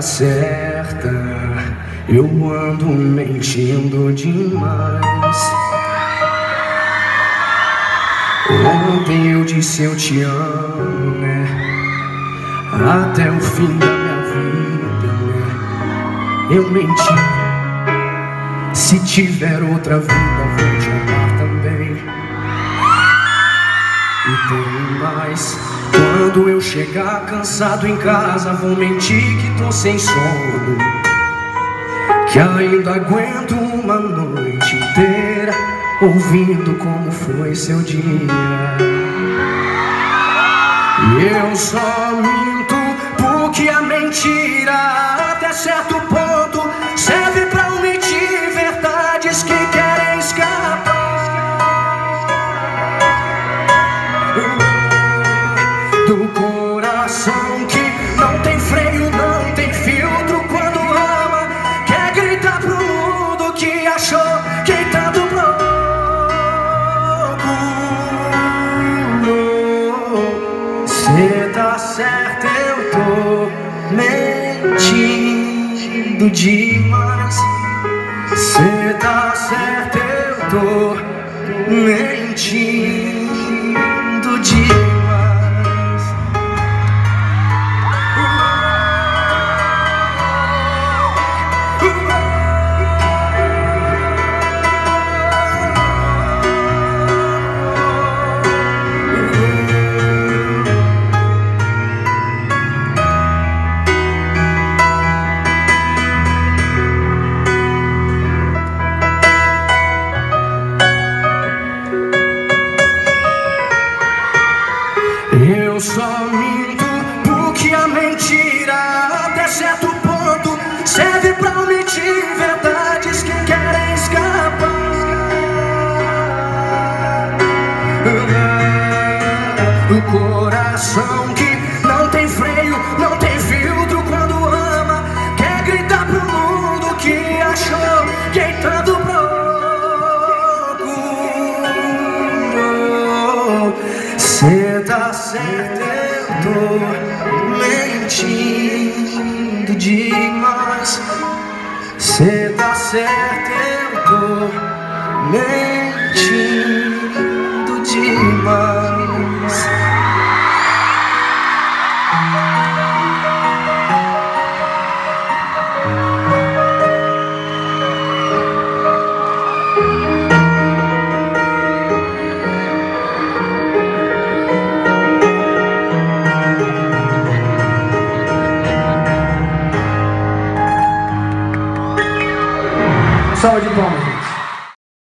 certa. Eu ando mentindo demais. Ontem eu disse eu te amo, né? Até o fim da minha vida, né? Eu menti. Se tiver outra vida, vou te amar também. E tem mais. Quando eu chegar cansado em casa, vou mentir que tô sem sono. Que ainda aguento uma noite inteira ouvindo como foi seu dia. E eu só minto porque a mentira até certo mentindo demais. Cê tá certo, eu tô mentindo Só minto porque a mentira até certo ponto serve pra omitir verdades que querem escapar. O coração que não tem freio, não tem filtro quando ama, quer gritar pro mundo que achou quem tanto procurou. Cê tá certo, mentindo demais. Cê tá certo, salva de palmas.